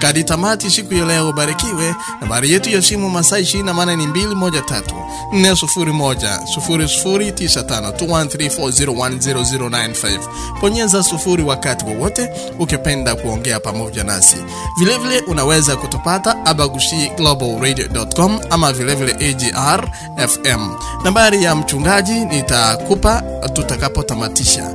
Kadi tamati siku ya leo, barikiwe. Nambari yetu ya simu masaa ishirini na maana ni mbili moja tatu nne sufuri moja sufuri sufuri tisa tano two one three four zero one zero zero nine five. Bonyeza sufuri wakati wowote ukipenda kuongea pamoja nasi. Vilevile vile unaweza kutupata abagushi global radio.com ama vilevile vile AGR FM. Nambari ya mchungaji nitakupa tutakapotamatisha.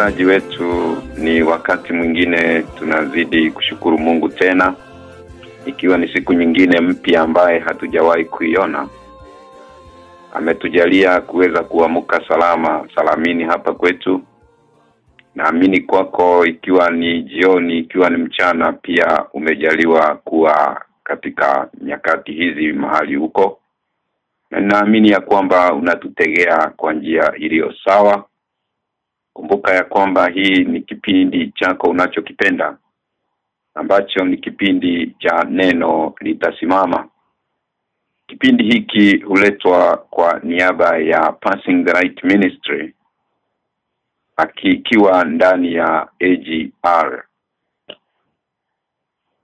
Wasikilizaji wetu, ni wakati mwingine tunazidi kushukuru Mungu tena, ikiwa ni siku nyingine mpya ambaye hatujawahi kuiona. Ametujalia kuweza kuamka salama salamini hapa kwetu. Naamini kwako, ikiwa ni jioni, ikiwa ni mchana, pia umejaliwa kuwa katika nyakati hizi mahali huko, na ninaamini ya kwamba unatutegea kwa njia iliyo sawa Kumbuka ya kwamba hii ni kipindi chako unachokipenda ambacho ni kipindi cha neno litasimama. Kipindi hiki huletwa kwa niaba ya Passing the Right Ministry akikiwa ndani ya AGR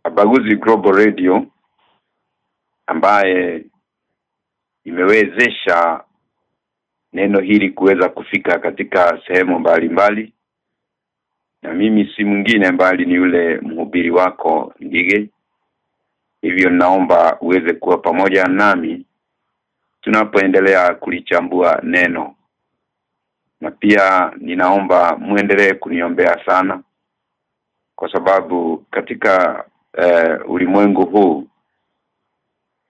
Abaguzi Global Radio ambaye imewezesha neno hili kuweza kufika katika sehemu mbalimbali. Na mimi si mwingine mbali ni yule mhubiri wako ndige. Hivyo naomba uweze kuwa pamoja nami tunapoendelea kulichambua neno. Na pia ninaomba muendelee kuniombea sana kwa sababu katika eh, ulimwengu huu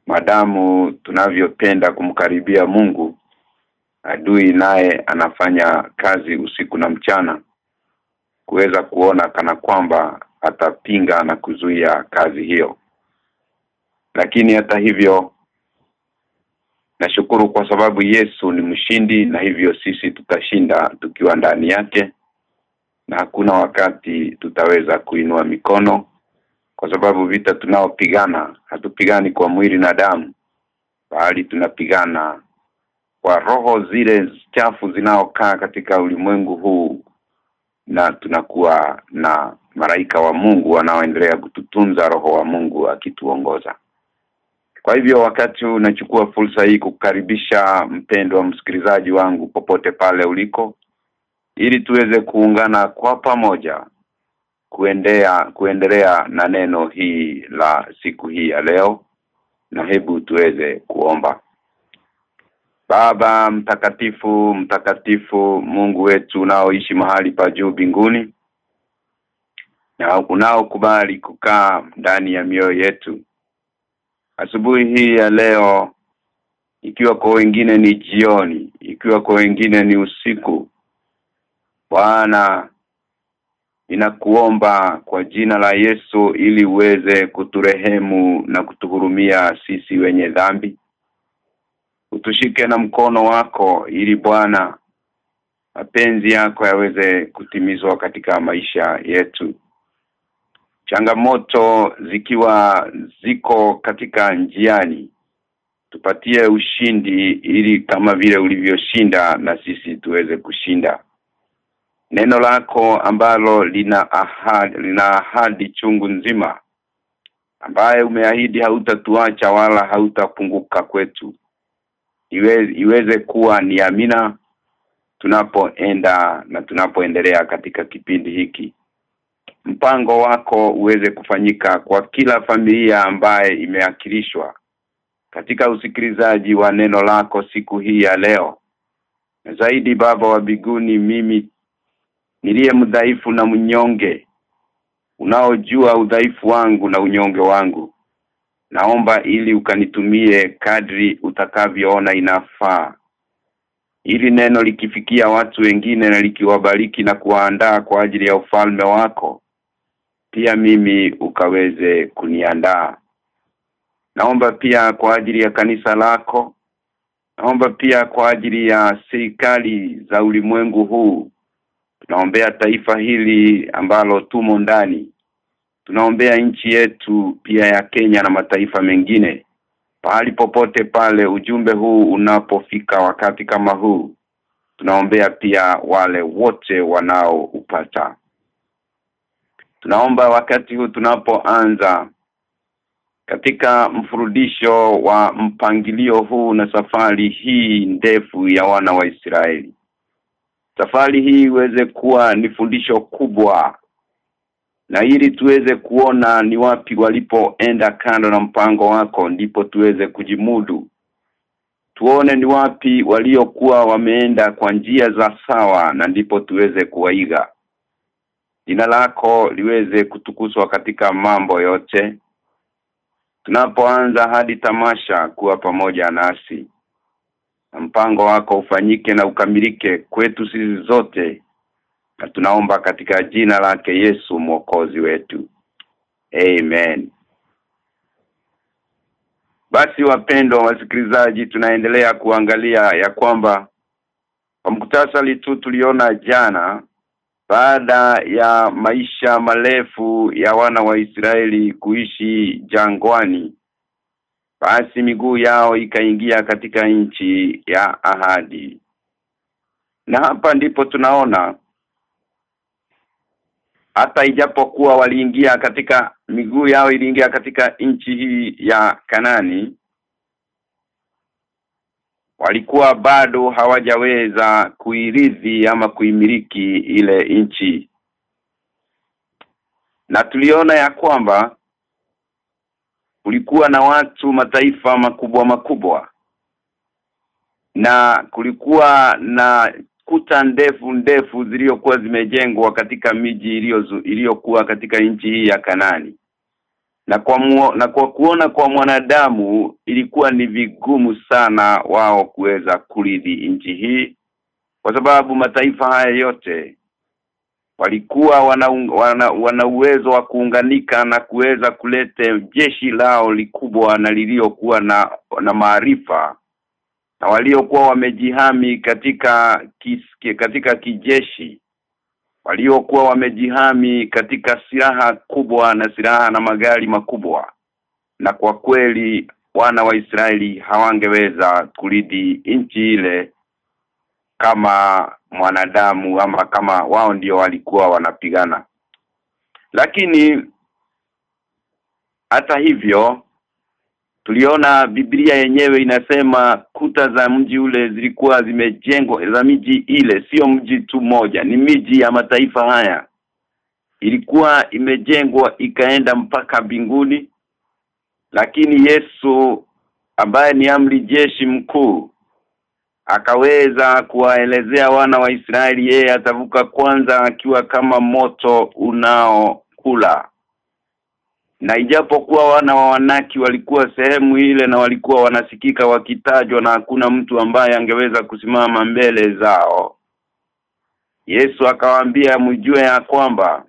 madamu tunavyopenda kumkaribia Mungu adui naye anafanya kazi usiku na mchana kuweza kuona kana kwamba atapinga na kuzuia kazi hiyo. Lakini hata hivyo nashukuru kwa sababu Yesu ni mshindi na hivyo sisi tutashinda tukiwa ndani yake na hakuna wakati tutaweza kuinua mikono kwa sababu vita tunaopigana hatupigani kwa mwili na damu bali tunapigana kwa roho zile chafu zinaokaa katika ulimwengu huu na tunakuwa na maraika wa Mungu wanaoendelea kututunza roho wa Mungu akituongoza. Kwa hivyo wakati unachukua fursa hii kukaribisha mpendwa msikilizaji wangu popote pale uliko ili tuweze kuungana kwa pamoja kuendea kuendelea na neno hii la siku hii ya leo na hebu tuweze kuomba Baba mtakatifu mtakatifu Mungu wetu unaoishi mahali pa juu mbinguni na unaokubali kukaa ndani ya mioyo yetu. Asubuhi hii ya leo ikiwa kwa wengine ni jioni ikiwa kwa wengine ni usiku Bwana inakuomba kwa jina la Yesu ili uweze kuturehemu na kutuhurumia sisi wenye dhambi utushike na mkono wako ili Bwana mapenzi yako yaweze kutimizwa katika maisha yetu. Changamoto zikiwa ziko katika njiani tupatie ushindi ili kama vile ulivyoshinda na sisi tuweze kushinda. Neno lako ambalo lina ahadi lina ahadi chungu nzima ambaye umeahidi hautatuacha wala hautapunguka kwetu iweze, iweze kuwa ni amina tunapoenda na tunapoendelea katika kipindi hiki. Mpango wako uweze kufanyika kwa kila familia ambaye imeakilishwa katika usikilizaji wa neno lako siku hii ya leo. Na zaidi baba wa biguni mimi niliye mdhaifu na mnyonge unaojua udhaifu wangu na unyonge wangu naomba ili ukanitumie kadri utakavyoona inafaa. Ili neno likifikia watu wengine na likiwabariki na kuwaandaa kwa ajili ya ufalme wako pia mimi ukaweze kuniandaa. Naomba pia kwa ajili ya kanisa lako naomba pia kwa ajili ya serikali za ulimwengu huu. Tunaombea taifa hili ambalo tumo ndani tunaombea nchi yetu pia ya Kenya na mataifa mengine pahali popote pale ujumbe huu unapofika wakati kama huu tunaombea pia wale wote wanaoupata. Tunaomba wakati huu tunapoanza katika mfurudisho wa mpangilio huu na safari hii ndefu ya wana wa Israeli safari hii iweze kuwa ni fundisho kubwa na ili tuweze kuona ni wapi walipoenda kando na mpango wako ndipo tuweze kujimudu. Tuone ni wapi waliokuwa wameenda kwa njia za sawa na ndipo tuweze kuwaiga. Jina lako liweze kutukuzwa katika mambo yote. Tunapoanza hadi tamasha kuwa pamoja nasi. Na mpango wako ufanyike na ukamilike kwetu sisi zote na tunaomba katika jina lake Yesu mwokozi wetu. Amen. Basi wapendwa wasikilizaji tunaendelea kuangalia ya kwamba kwa mkutasari tu tuliona jana baada ya maisha marefu ya wana wa Israeli kuishi jangwani basi miguu yao ikaingia katika nchi ya ahadi. Na hapa ndipo tunaona hata ijapokuwa waliingia katika miguu yao iliingia katika nchi hii ya Kanani walikuwa bado hawajaweza kuiridhi ama kuimiliki ile nchi. Na tuliona ya kwamba kulikuwa na watu mataifa makubwa makubwa. Na kulikuwa na kuta ndefu ndefu zilizokuwa zimejengwa katika miji iliyokuwa katika nchi hii ya Kanani. Na kwa muo, na kwa kuona kwa mwanadamu ilikuwa ni vigumu sana wao kuweza kuridhi nchi hii kwa sababu mataifa haya yote walikuwa wana, wana, wana uwezo wa kuunganika na kuweza kulete jeshi lao likubwa na liliokuwa na na maarifa na waliokuwa wamejihami katika kiske, katika kijeshi waliokuwa wamejihami katika silaha kubwa na silaha na magari makubwa. Na kwa kweli wana wa Israeli hawangeweza kulidi nchi ile kama mwanadamu ama kama wao ndio walikuwa wanapigana. Lakini hata hivyo tuliona Biblia yenyewe inasema kuta za mji ule zilikuwa zimejengwa za miji ile sio mji tu moja ni miji ya mataifa haya. Ilikuwa imejengwa ikaenda mpaka mbinguni lakini Yesu ambaye ni amri jeshi mkuu akaweza kuwaelezea wana wa Israeli yeye atavuka kwanza akiwa kama moto unaokula na ijapokuwa wana wa wanaki walikuwa sehemu ile na walikuwa wanasikika wakitajwa na hakuna mtu ambaye angeweza kusimama mbele zao Yesu akawaambia mjue ya kwamba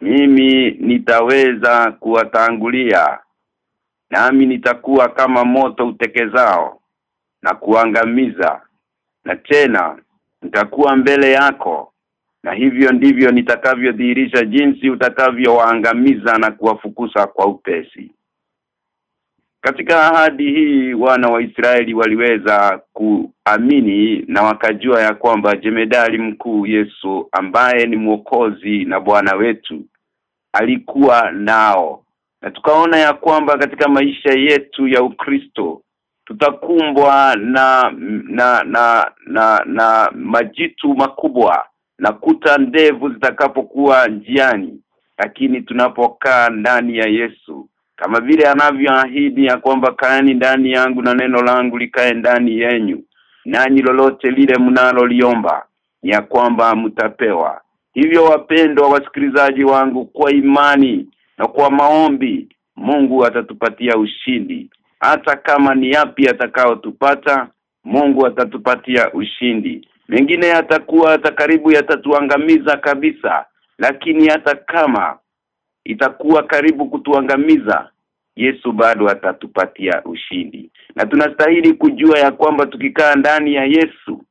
mimi nitaweza kuwatangulia nami nitakuwa kama moto utekezao na kuangamiza na tena nitakuwa mbele yako na hivyo ndivyo nitakavyodhihirisha jinsi utakavyowaangamiza na kuwafukuza kwa upesi. Katika ahadi hii wana wa Israeli waliweza kuamini na wakajua ya kwamba jemedali mkuu Yesu ambaye ni mwokozi na Bwana wetu alikuwa nao. Na tukaona ya kwamba katika maisha yetu ya Ukristo tutakumbwa na na na na, na majitu makubwa na kuta ndevu zitakapokuwa njiani lakini tunapokaa ndani ya Yesu kama vile anavyoahidi ya kwamba kaeni ndani yangu na neno langu likae ndani yenyu nanyi lolote lile mnaloliomba ya kwamba mtapewa. Hivyo wapendwa wasikilizaji wangu kwa imani na kwa maombi Mungu atatupatia ushindi. Hata kama ni yapi atakao tupata Mungu atatupatia ushindi mengine yatakuwa hata karibu yatatuangamiza kabisa lakini hata kama itakuwa karibu kutuangamiza Yesu bado atatupatia ushindi. Na tunastahili kujua ya kwamba tukikaa ndani ya Yesu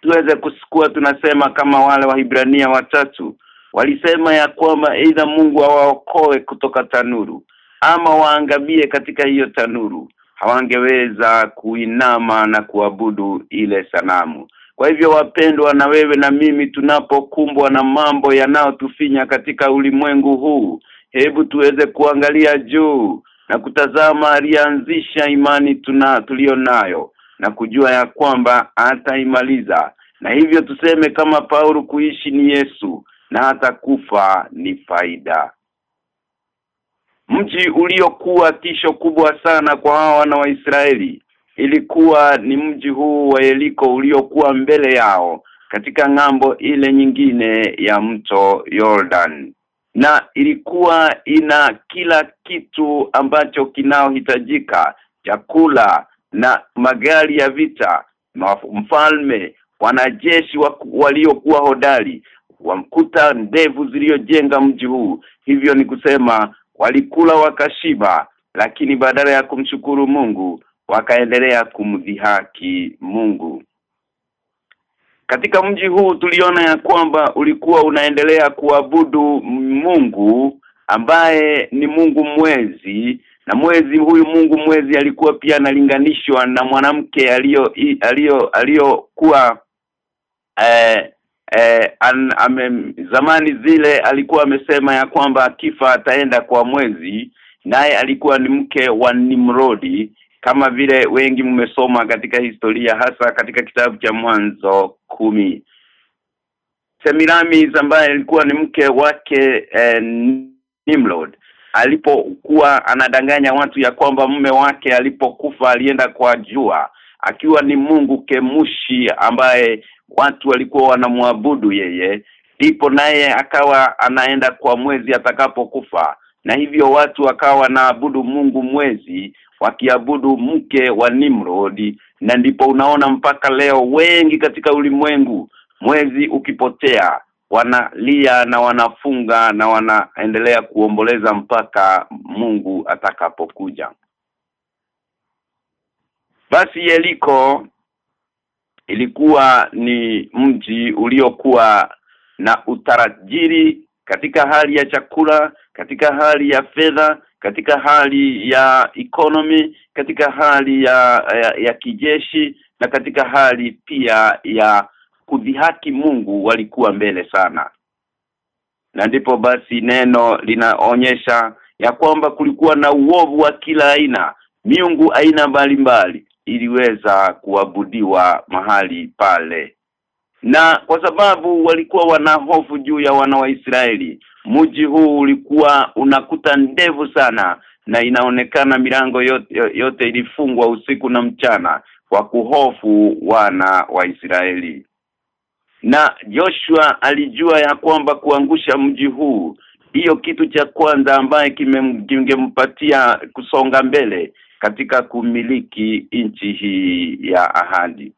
tuweze kusikua tunasema kama wale wahibrania watatu walisema ya kwamba aidha Mungu awaokoe kutoka tanuru ama waangamie katika hiyo tanuru hawangeweza kuinama na kuabudu ile sanamu. Kwa hivyo wapendwa na wewe na mimi tunapokumbwa na mambo yanayotufinya katika ulimwengu huu hebu tuweze kuangalia juu na kutazama alianzisha imani tuna tulionayo na kujua ya kwamba ataimaliza. Na hivyo tuseme kama Paulo kuishi ni Yesu na hata kufa ni faida mji uliokuwa tisho kubwa sana kwa hawa wana wa Israeli ilikuwa ni mji huu wa Yeriko uliokuwa mbele yao katika ng'ambo ile nyingine ya mto Jordan na ilikuwa ina kila kitu ambacho kinaohitajika chakula na magari ya vita mfalme wanajeshi waliokuwa hodari wamkuta ndevu ziliyojenga mji huu. Hivyo ni kusema walikula wakashiba lakini badala ya kumshukuru Mungu wakaendelea kumdhihaki Mungu. Katika mji huu tuliona ya kwamba ulikuwa unaendelea kuabudu Mungu ambaye ni Mungu mwezi na mwezi huyu Mungu mwezi alikuwa pia analinganishwa na mwanamke aliyo aliyo aliyokuwa eh, eh, an, ame, zamani zile alikuwa amesema ya kwamba akifa ataenda kwa mwezi naye alikuwa ni mke wa Nimrodi. Kama vile wengi mmesoma katika historia hasa katika kitabu cha mwanzo kumi. Semiramis ambaye alikuwa ni mke wake eh, Nimrod. Alipokuwa anadanganya watu ya kwamba mume wake alipokufa alienda kwa jua akiwa ni Mungu Kemushi ambaye watu walikuwa wanamwabudu yeye ndipo naye akawa anaenda kwa mwezi atakapokufa. Na hivyo watu wakawa wanaabudu Mungu mwezi wakiabudu mke wa Nimrod. Na ndipo unaona mpaka leo wengi katika ulimwengu mwezi ukipotea wanalia na wanafunga na wanaendelea kuomboleza mpaka Mungu atakapokuja. Basi Yeriko ilikuwa ni mji uliokuwa na utarajiri katika hali ya chakula katika hali ya fedha katika hali ya economy katika hali ya, ya ya kijeshi na katika hali pia ya kudhihaki Mungu walikuwa mbele sana. Na ndipo basi neno linaonyesha ya kwamba kulikuwa na uovu wa kila aina miungu aina mbalimbali iliweza kuabudiwa mahali pale. Na kwa sababu walikuwa wana hofu juu ya wana wa Israeli mji huu ulikuwa unakuta ndevu sana na inaonekana milango yote, yote ilifungwa usiku na mchana kwa kuhofu wana wa Israeli. Na Joshua alijua ya kwamba kuangusha mji huu hiyo kitu cha kwanza ambaye kingempatia kusonga mbele katika kumiliki nchi hii ya ahadi.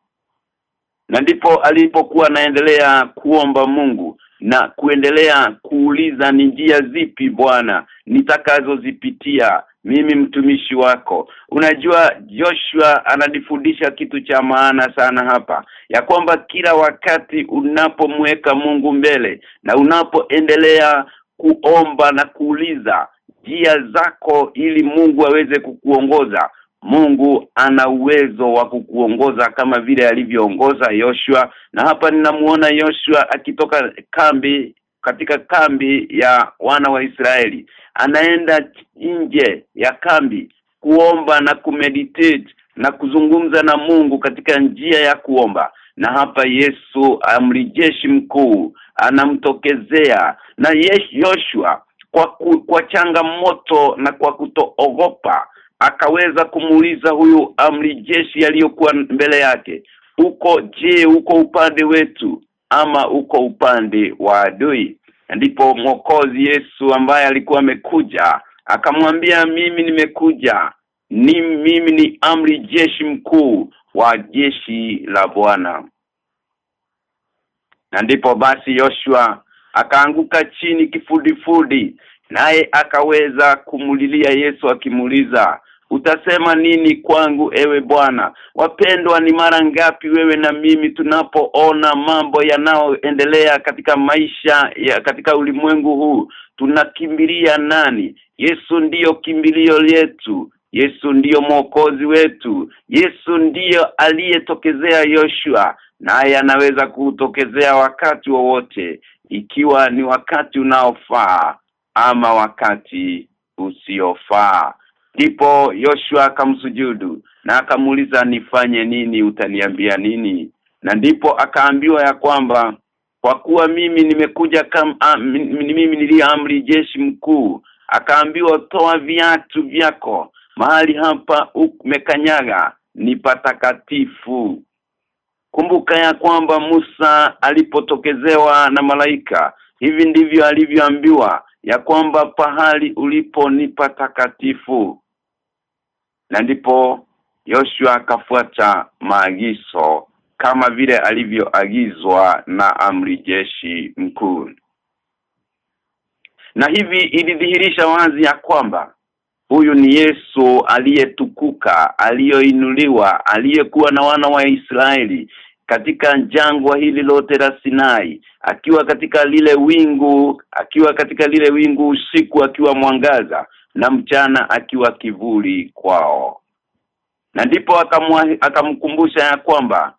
Na ndipo alipokuwa anaendelea kuomba Mungu na kuendelea kuuliza ni njia zipi Bwana nitakazozipitia mimi mtumishi wako. Unajua Joshua ananifundisha kitu cha maana sana hapa ya kwamba kila wakati unapomweka Mungu mbele na unapoendelea kuomba na kuuliza njia zako ili Mungu aweze kukuongoza. Mungu ana uwezo wa kukuongoza kama vile alivyoongoza Yoshua. Na hapa ninamuona Yoshua akitoka kambi katika kambi ya wana wa Israeli. Anaenda nje ya kambi kuomba na kumeditate na kuzungumza na Mungu katika njia ya kuomba. Na hapa Yesu amri jeshi mkuu anamtokezea. Na Yoshua kwa ku, kwa changamoto na kwa kutoogopa akaweza kumuuliza huyu amri jeshi aliyokuwa mbele yake uko je uko upande wetu ama uko upande wa adui? Ndipo mwokozi Yesu ambaye alikuwa amekuja akamwambia mimi nimekuja. Ni mimi ni amri jeshi mkuu wa jeshi la Bwana. Na ndipo basi Yoshua akaanguka chini kifudifudi naye akaweza kumulilia Yesu akimuliza utasema nini kwangu ewe Bwana? Wapendwa ni mara ngapi wewe na mimi tunapoona mambo yanayoendelea katika maisha ya katika ulimwengu huu? Tunakimbilia nani? Yesu ndiyo kimbilio letu. Yesu ndiyo mwokozi wetu. Yesu ndiyo aliyetokezea Yoshua naye anaweza kutokezea wakati wowote ikiwa ni wakati unaofaa ama wakati usiofaa. Ndipo Yoshua akamsujudu na akamuuliza nifanye nini? Utaniambia nini? Na ndipo akaambiwa ya kwamba kwa kuwa mimi nimekuja kama mimi niliamri jeshi mkuu akaambiwa toa viatu vyako mahali hapa umekanyaga ni patakatifu kumbuka ya kwamba Musa alipotokezewa na malaika hivi ndivyo alivyoambiwa ya kwamba pahali ulipo ni patakatifu. Na ndipo Yoshua akafuata maagizo kama vile alivyoagizwa na amri jeshi mkuu. Na hivi ilidhihirisha wazi ya kwamba huyu ni Yesu aliyetukuka aliyoinuliwa aliyekuwa na wana wa Israeli katika jangwa hili lote la Sinai akiwa katika lile wingu akiwa katika lile wingu usiku akiwa mwangaza na mchana akiwa kivuli kwao. Na ndipo akamkumbusha ya kwamba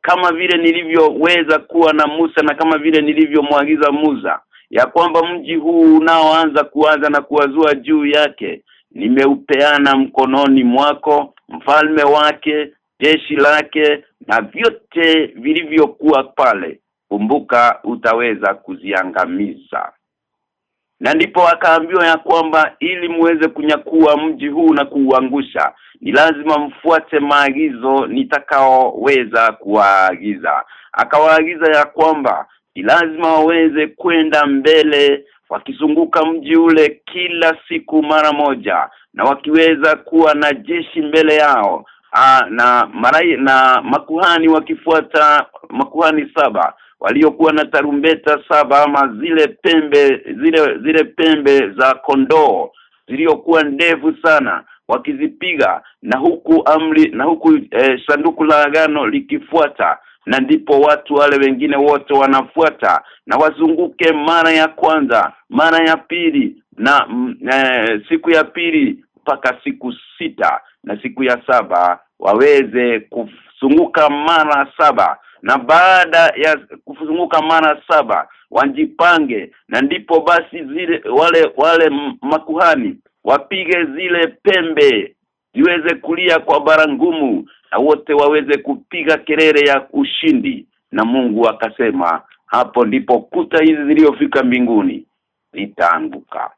kama vile nilivyoweza kuwa na Musa na kama vile nilivyomwagiza Musa ya kwamba mji huu unaoanza kuanza na kuwazua juu yake nimeupeana mkononi mwako mfalme wake jeshi lake na vyote vilivyokuwa pale. Kumbuka utaweza kuziangamiza. Na ndipo akaambiwa ya kwamba ili muweze kunyakua mji huu na kuuangusha ni lazima mfuate maagizo nitakaoweza kuwaagiza. Akawaagiza ya kwamba ni lazima waweze kwenda mbele wakizunguka mji ule kila siku mara moja na wakiweza kuwa na jeshi mbele yao Aa, na marai na makuhani wakifuata makuhani saba waliokuwa na tarumbeta saba ama zile pembe zile zile pembe za kondoo ziliyokuwa ndefu sana wakizipiga na huku amri na huku eh, sanduku la agano likifuata na ndipo watu wale wengine wote wanafuata. Na wazunguke mara ya kwanza mara ya pili na mm, e, siku ya pili mpaka siku sita na siku ya saba waweze kuzunguka mara saba. Na baada ya kuzunguka mara saba wajipange. Na ndipo basi zile wale wale makuhani wapige zile pembe ziweze kulia kwa bara ngumu na wote waweze kupiga kelele ya ushindi. Na Mungu akasema hapo ndipo kuta hizi zilizofika mbinguni zitaanguka.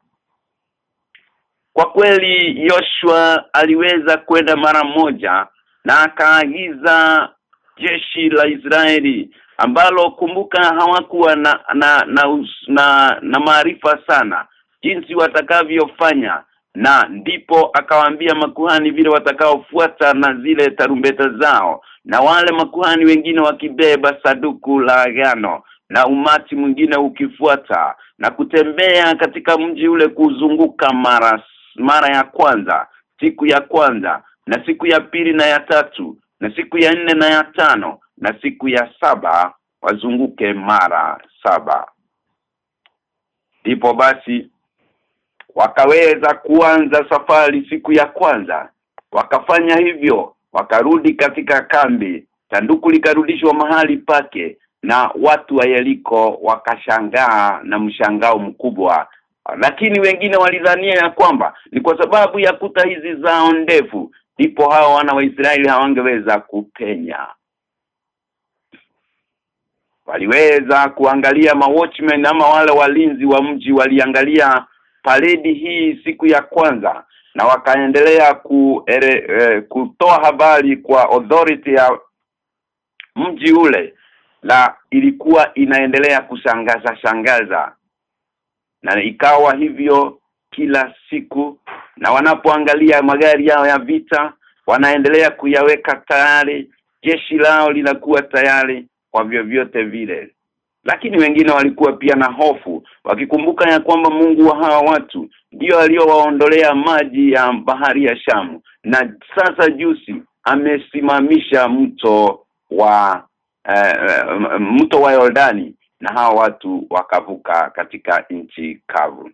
Kwa kweli Yoshua aliweza kwenda mara moja na akaagiza jeshi la Israeli ambalo kumbuka hawakuwa na na na, na, na maarifa sana jinsi watakavyofanya na ndipo akawaambia makuhani vile watakaofuata na zile tarumbeta zao na wale makuhani wengine wakibeba saduku la agano na umati mwingine ukifuata na kutembea katika mji ule kuzunguka mara mara ya kwanza siku ya kwanza na siku ya pili na ya tatu na siku ya nne na ya tano na siku ya saba wazunguke mara saba. Ndipo basi wakaweza kuanza safari siku ya kwanza. Wakafanya hivyo wakarudi katika kambi. Sanduku likarudishwa mahali pake na watu wa Yeriko wakashangaa na mshangao mkubwa. Lakini wengine walidhania ya kwamba ni kwa sababu ya kuta hizi zao ndefu ndipo hao wana wa Israeli hawangeweza kupenya. Waliweza kuangalia mawatchmen ama wale walinzi wa mji waliangalia paredi hii siku ya kwanza na wakaendelea ku, ere, e, kutoa habari kwa authority ya mji ule na ilikuwa inaendelea kushangaza shangaza na ikawa hivyo kila siku na wanapoangalia magari yao ya vita wanaendelea kuyaweka tayari jeshi lao linakuwa tayari kwa vyovyote vile. Lakini wengine walikuwa pia na hofu wakikumbuka ya kwamba Mungu wa hawa watu ndio aliyowaondolea maji ya bahari ya Shamu. Na sasa jusi amesimamisha mto wa uh, mto wa Yordani na hawa watu wakavuka katika nchi kavu.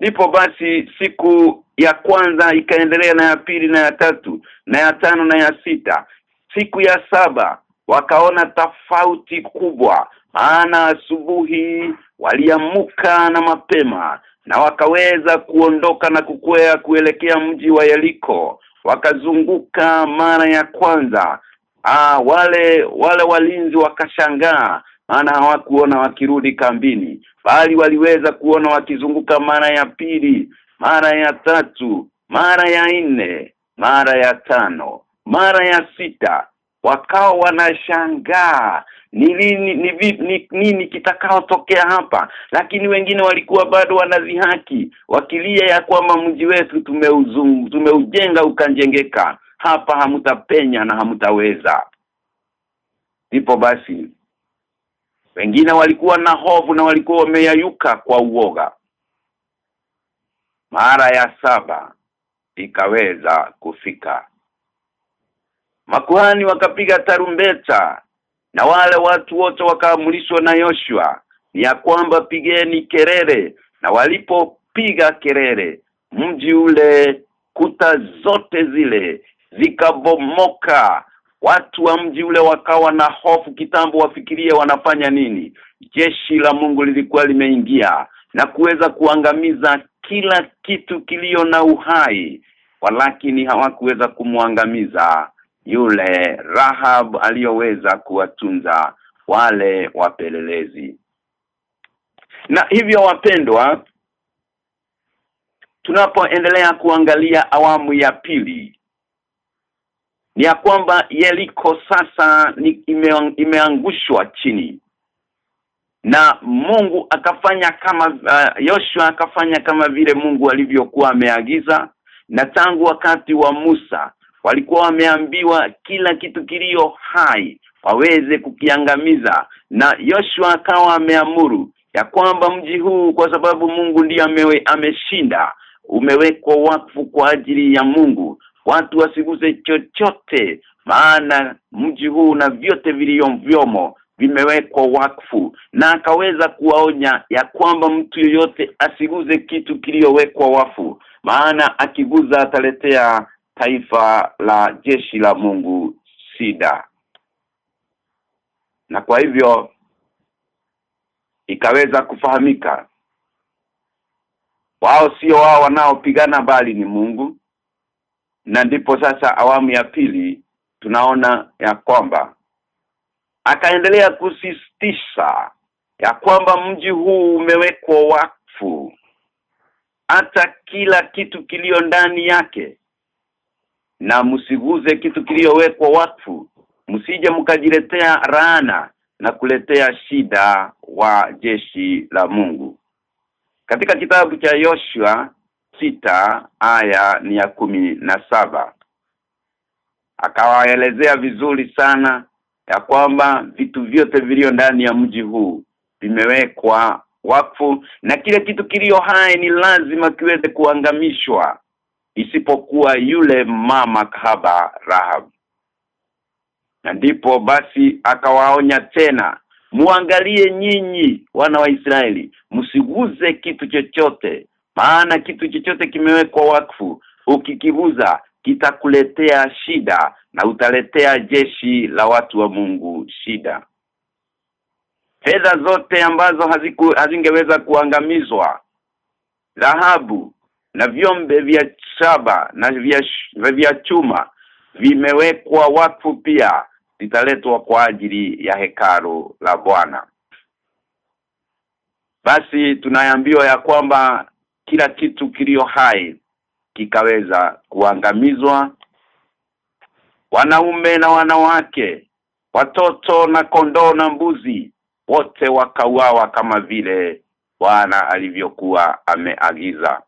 Ndipo basi siku ya kwanza ikaendelea na ya pili na ya tatu na ya tano na ya sita. Siku ya saba wakaona tofauti kubwa maana asubuhi waliamuka na mapema na wakaweza kuondoka na kukwea kuelekea mji wa Yeriko. Wakazunguka mara ya kwanza. Ah wale wale walinzi wakashangaa maana hawakuona wakirudi kambini bali waliweza kuona wakizunguka mara ya pili mara ya tatu mara ya nne mara ya tano mara ya sita wakao wanashangaa ni nini ni, ni, ni, nini kitakaotokea hapa. Lakini wengine walikuwa bado wanazihaki wakilia ya kwamba mji wetu tumeuzungu tumeujenga ukanjengeka hapa hamtapenya na hamtaweza ndipo basi wengine walikuwa na hofu na walikuwa wameyayuka kwa uoga. Mara ya saba ikaweza kufika makuhani wakapiga tarumbeta na wale watu wote wakaamrishwa na Yoshua ni ya kwamba pigeni kerere na walipopiga kerere mji ule kuta zote zile zikabomoka. Watu wa mji ule wakawa na hofu kitambo wafikirie wanafanya nini. Jeshi la Mungu lilikuwa limeingia na kuweza kuangamiza kila kitu kilio na uhai walakini hawakuweza kumwangamiza yule Rahab aliyoweza kuwatunza wale wapelelezi. Na hivyo wapendwa tunapoendelea kuangalia awamu ya pili ni ya kwamba Yeriko sasa ni ime, imeangushwa chini. Na Mungu akafanya kama uh, akafanya kama vile Mungu alivyokuwa ameagiza na tangu wakati wa Musa walikuwa wameambiwa kila kitu kilio hai waweze kukiangamiza. Na Yoshua akawa ameamuru ya kwamba mji huu kwa sababu Mungu ndiye amewe, ameshinda umewekwa wakfu kwa ajili ya Mungu. Watu wasiguze chochote maana mji huu na vyote vilivyomo vimewekwa wakfu. Na akaweza kuwaonya ya kwamba mtu yoyote asiguze kitu kiliyowekwa wafu maana akiguza ataletea taifa la jeshi la Mungu sida. Na kwa hivyo ikaweza kufahamika wao sio wao wanaopigana bali ni Mungu. Na ndipo sasa awamu ya pili tunaona ya kwamba akaendelea kusisitisha ya kwamba mji huu umewekwa wakfu. Hata kila kitu kilio ndani yake na msiguze kitu kiliyowekwa watu. Msije mkajiletea raana na kuletea shida wa jeshi la Mungu. Katika kitabu cha Yoshua sita aya ni ya kumi na saba akawaelezea vizuri sana ya kwamba vitu vyote vilio ndani ya mji huu vimewekwa wakfu na kile kitu kilio hai ni lazima kiweze kuangamishwa isipokuwa yule mama kahaba Rahab. Na ndipo basi akawaonya tena muangalie nyinyi wana wa Israeli msiguze kitu chochote maana kitu chochote kimewekwa wakfu. Ukikiguza kitakuletea shida na utaletea jeshi la watu wa Mungu shida. Fedha zote ambazo haziku, hazingeweza kuangamizwa dhahabu na vyombe vya shaba na vya, vya chuma vimewekwa wakfu pia vitaletwa kwa ajili ya hekalu la Bwana. Basi tunaambiwa ya kwamba kila kitu kilio hai kikaweza kuangamizwa. Wanaume na wanawake watoto na kondoo na mbuzi wote wakauawa kama vile Bwana alivyokuwa ameagiza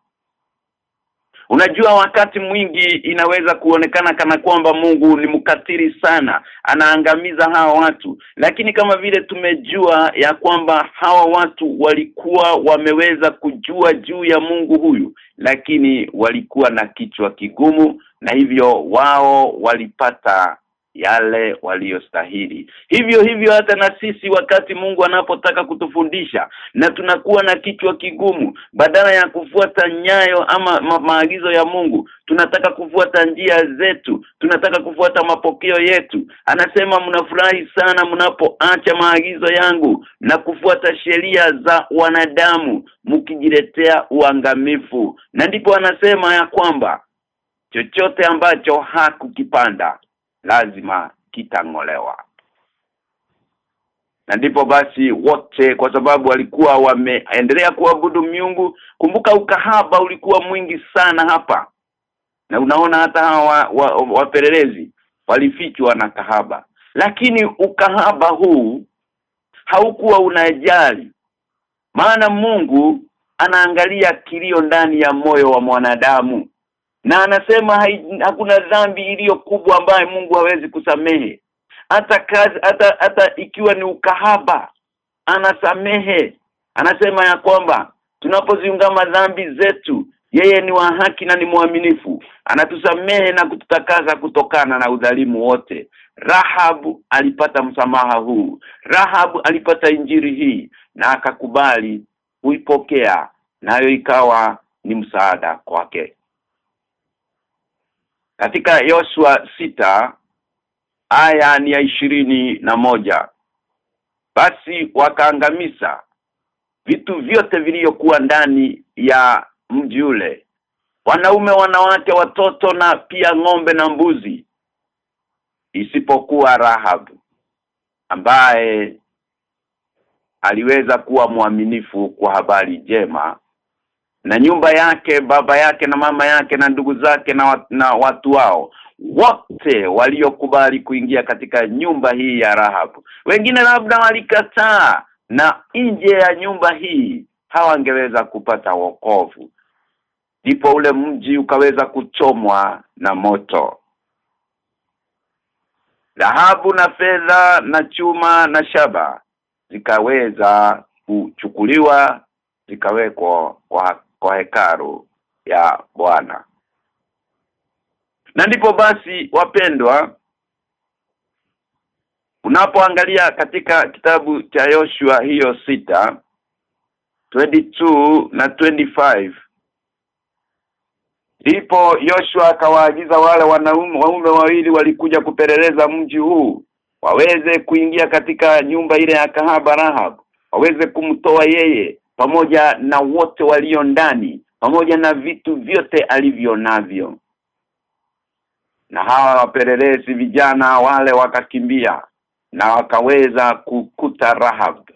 Unajua wakati mwingi inaweza kuonekana kana kwamba Mungu ni mkatiri sana, anaangamiza hawa watu. Lakini kama vile tumejua ya kwamba hawa watu walikuwa wameweza kujua juu ya Mungu huyu, lakini walikuwa na kichwa kigumu na hivyo wao walipata yale waliostahili. Hivyo hivyo hata na sisi wakati Mungu anapotaka kutufundisha na tunakuwa na kichwa kigumu badala ya kufuata nyayo ama ma maagizo ya Mungu tunataka kufuata njia zetu tunataka kufuata mapokeo yetu. Anasema mnafurahi sana mnapoacha maagizo yangu na kufuata sheria za wanadamu mkijiletea uangamifu. Na ndipo anasema ya kwamba chochote ambacho hakukipanda lazima kitangolewa. Na ndipo basi wote kwa sababu walikuwa wameendelea kuabudu miungu kumbuka ukahaba ulikuwa mwingi sana hapa. Na unaona hata hawa wapelelezi wa, wa walifichwa na kahaba. Lakini ukahaba huu haukuwa unajali. Maana Mungu anaangalia kilio ndani ya moyo wa mwanadamu na anasema hai, hakuna dhambi iliyo kubwa ambayo Mungu hawezi kusamehe. Hata kazi hata hata ikiwa ni ukahaba anasamehe. Anasema ya kwamba tunapoziungama dhambi zetu yeye ni wa haki na ni mwaminifu. Anatusamehe na kututakaza kutokana na udhalimu wote. Rahabu alipata msamaha huu. Rahabu alipata injiri hii na akakubali kuipokea nayo ikawa ni msaada kwake katika Yoshua sita aya ni ya ishirini na moja. Basi wakaangamiza vitu vyote vilivyokuwa ndani ya mji ule. Wanaume wanawake watoto na pia ng'ombe na mbuzi isipokuwa rahabu ambaye aliweza kuwa mwaminifu kwa habari njema na nyumba yake baba yake na mama yake na ndugu zake na, wat, na watu wao. Wote waliokubali kuingia katika nyumba hii ya Rahab wengine labda walikataa na nje ya nyumba hii hawangeweza kupata wokovu. Ndipo ule mji ukaweza kuchomwa na moto. Dhahabu na fedha na chuma na shaba zikaweza kuchukuliwa zikawekwa kwa, kwa hekaru ya Bwana. Na ndipo basi wapendwa unapoangalia katika kitabu cha Yoshua hiyo sita 22 na 25 ndipo Yoshua akawaagiza wale wanaume waume wawili walikuja kupeleleza mji huu waweze kuingia katika nyumba ile ya kahaba Rahab waweze kumtoa yeye pamoja na wote walio ndani pamoja na vitu vyote alivyo navyo. Na hawa wapelelezi vijana wale wakakimbia na wakaweza kukuta Rahab.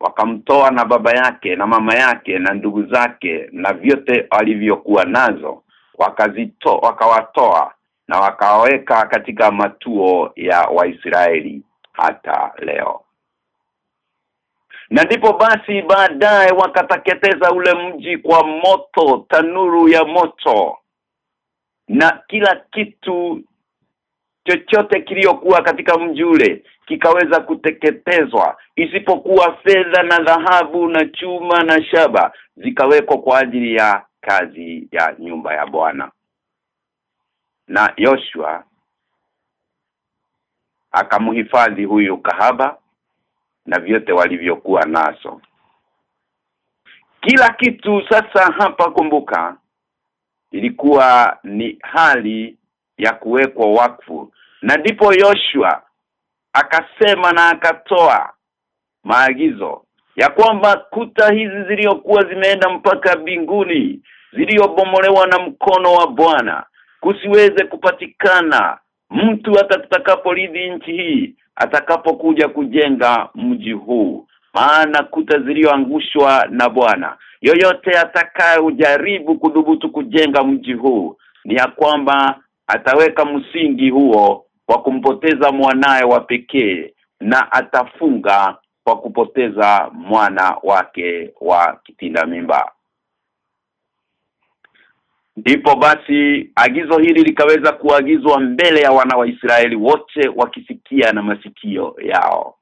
Wakamtoa na baba yake na mama yake na ndugu zake na vyote alivyokuwa nazo. Wakazito wakawatoa na wakaweka katika matuo ya Waisraeli hata leo na ndipo basi baadaye wakateketeza ule mji kwa moto tanuru ya moto. Na kila kitu chochote kiliokuwa katika mji ule kikaweza kuteketezwa isipokuwa fedha na dhahabu na chuma na shaba zikawekwa kwa ajili ya kazi ya nyumba ya Bwana. Na Yoshua akamhifadhi huyu kahaba na vyote walivyokuwa naso kila kitu sasa hapa kumbuka ilikuwa ni hali ya kuwekwa wakfu. Na ndipo Yoshua akasema na akatoa maagizo ya kwamba kuta hizi zilizokuwa zimeenda mpaka binguni ziliyobomolewa na mkono wa Bwana kusiweze kupatikana mtu atakapolidhi nchi hii atakapokuja kujenga mji huu. Maana kuta ziliyoangushwa na Bwana. Yoyote atakayojaribu kudhubutu kujenga mji huu ni ya kwamba ataweka msingi huo kwa kumpoteza mwanaye wa pekee na atafunga kwa kupoteza mwana wake wa kitinda mimba ndipo basi agizo hili likaweza kuagizwa mbele ya wana wa Israeli wote wakisikia na masikio yao.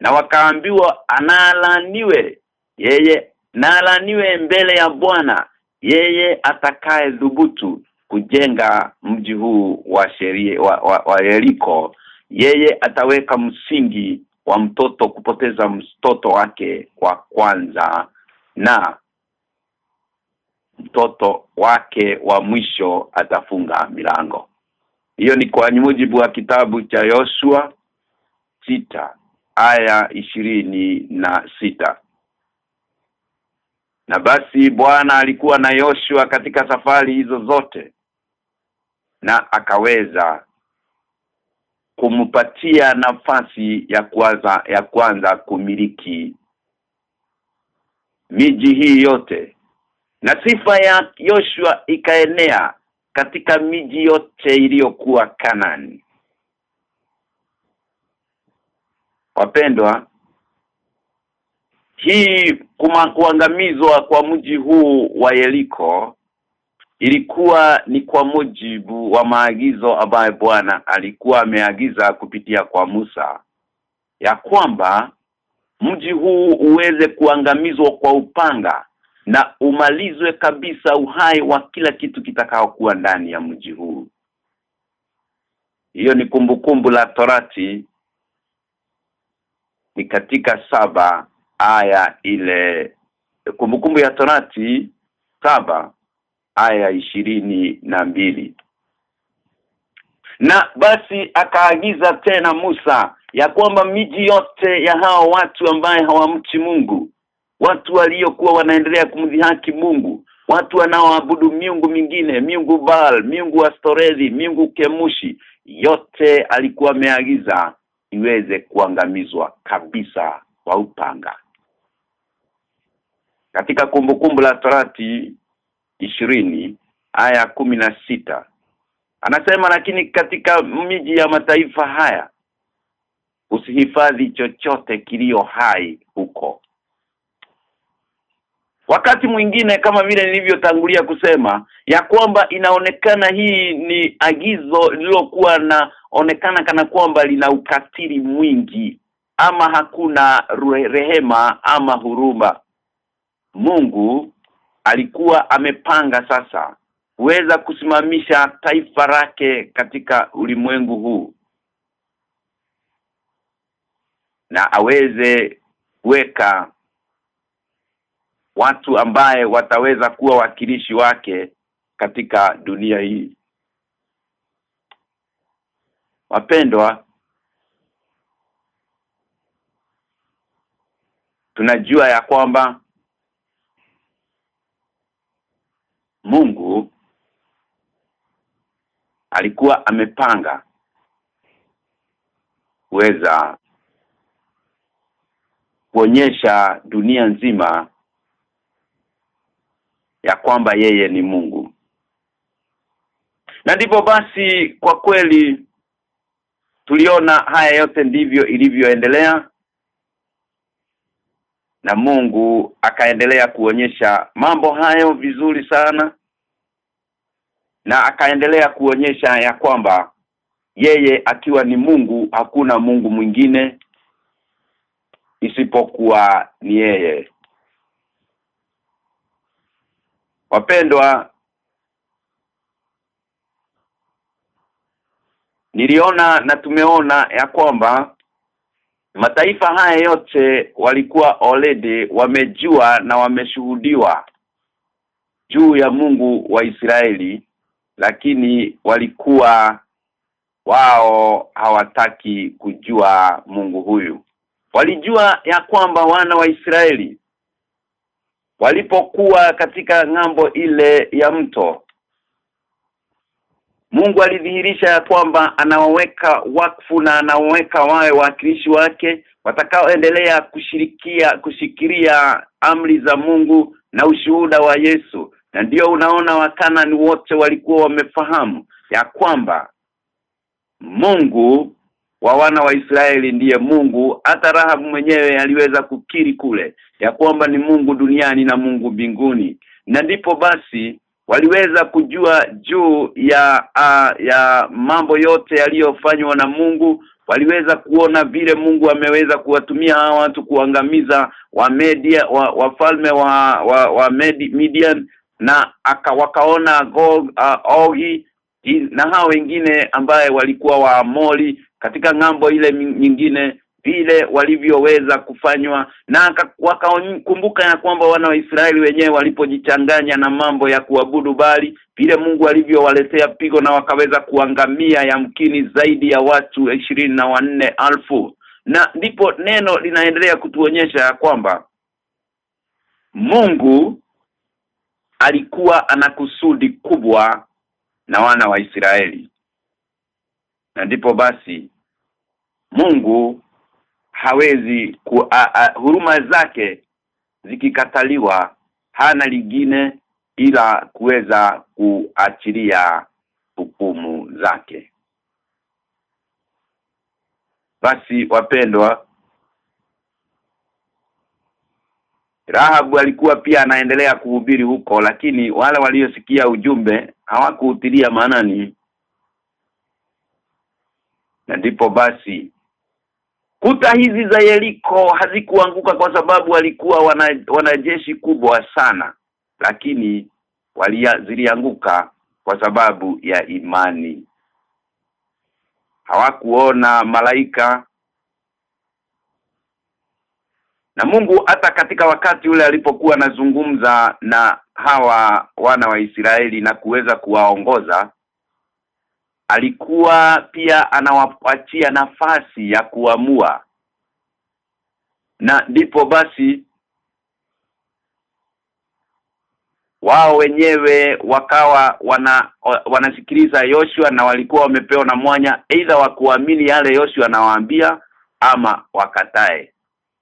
Na wakaambiwa analaniwe yeye nalaniwe mbele ya Bwana yeye atakaye dhubutu kujenga mji huu wa sheria wa, Yeriko. Yeye ataweka msingi wa mtoto kupoteza mtoto wake wa kwanza. Na mtoto wake wa mwisho atafunga milango. Hiyo ni kwa mujibu wa kitabu cha Yoshua sita aya ishirini na sita. Na basi Bwana alikuwa na Yoshua katika safari hizo zote na akaweza kumpatia nafasi ya kwanza ya kwanza kumiliki miji hii yote na sifa ya Yoshua ikaenea katika miji yote iliyokuwa Kanani. Wapendwa hii kuma, kuangamizwa kwa mji huu wa Yeriko ilikuwa ni kwa mujibu wa maagizo ambayo Bwana alikuwa ameagiza kupitia kwa Musa ya kwamba mji huu uweze kuangamizwa kwa upanga na umalizwe kabisa uhai wa kila kitu kitakao kuwa ndani ya mji huu. Hiyo ni kumbukumbu kumbu la Torati ni katika saba aya ile kumbukumbu kumbu ya Torati saba aya ishirini na mbili. Na basi akaagiza tena Musa ya kwamba miji yote ya hao watu ambaye hawamchi Mungu watu waliokuwa wanaendelea kumdhihaki Mungu watu wanaoabudu miungu mingine miungu Baal miungu Astoredi miungu Kemushi yote alikuwa ameagiza iweze kuangamizwa kabisa kwa upanga. Katika kumbukumbu la Torati ishirini aya kumi na sita anasema lakini katika miji ya mataifa haya usihifadhi chochote kilio hai huko wakati mwingine kama vile nilivyotangulia kusema ya kwamba inaonekana hii ni agizo lililokuwa na onekana kana kwamba lina ukatili mwingi ama hakuna rehema ama huruma. Mungu alikuwa amepanga sasa kuweza kusimamisha taifa lake katika ulimwengu huu na aweze kuweka watu ambaye wataweza kuwa wakilishi wake katika dunia hii. Wapendwa tunajua ya kwamba Mungu alikuwa amepanga kuweza kuonyesha dunia nzima ya kwamba yeye ni Mungu. Na ndipo basi kwa kweli tuliona haya yote ndivyo ilivyoendelea na Mungu akaendelea kuonyesha mambo hayo vizuri sana na akaendelea kuonyesha ya kwamba yeye akiwa ni Mungu hakuna Mungu mwingine isipokuwa ni yeye wapendwa niliona na tumeona ya kwamba mataifa haya yote walikuwa already wamejua na wameshuhudiwa juu ya Mungu wa Israeli lakini walikuwa wao hawataki kujua Mungu huyu. Walijua ya kwamba wana wa Israeli walipokuwa katika ng'ambo ile ya mto. Mungu alidhihirisha ya kwamba anawaweka wakfu na anawaweka wawe wakilishi wake watakaoendelea kushirikia kushikilia amri za Mungu na ushuhuda wa Yesu. Na ndio unaona wakanani wote walikuwa wamefahamu ya kwamba Mungu wa wana wa Israeli ndiye Mungu hata Rahabu mwenyewe aliweza kukiri kule ya kwamba ni Mungu duniani na Mungu mbinguni. Na ndipo basi waliweza kujua juu ya uh, ya mambo yote yaliyofanywa na Mungu. Waliweza kuona vile Mungu ameweza kuwatumia hawa watu kuangamiza wa media wa wafalme wa wa, wa Medi, Midian na aka, wakaona Gog uh, Ogi na hao wengine ambaye walikuwa wa Amori katika ng'ambo ile nyingine vile walivyoweza kufanywa na wakakumbuka ya kwamba wana wa Israeli wenyewe walipojichanganya na mambo ya kuabudu bali vile Mungu alivyowaletea pigo na wakaweza kuangamia yamkini zaidi ya watu ishirini na wanne alfu na ndipo neno linaendelea kutuonyesha ya kwamba Mungu alikuwa ana kusudi kubwa na wana wa Israeli. Na ndipo basi Mungu hawezi ku, a, a, huruma zake zikikataliwa hana lingine ila kuweza kuachilia hukumu zake. Basi wapendwa Rahabu alikuwa pia anaendelea kuhubiri huko lakini wale waliosikia ujumbe hawakuhutilia maanani. Na ndipo basi kuta hizi za Yeriko hazikuanguka kwa sababu walikuwa wana, wanajeshi kubwa sana lakini walia, zilianguka kwa sababu ya imani. Hawakuona malaika. Na Mungu hata katika wakati ule alipokuwa anazungumza na hawa wana wa Israeli na kuweza kuwaongoza alikuwa pia anawapatia nafasi ya kuamua. Na ndipo basi wao wenyewe wakawa wana wanasikiliza Yoshua na walikuwa wamepewa na mwanya aidha wa kuamini yale Yoshua anawaambia ama wakatae.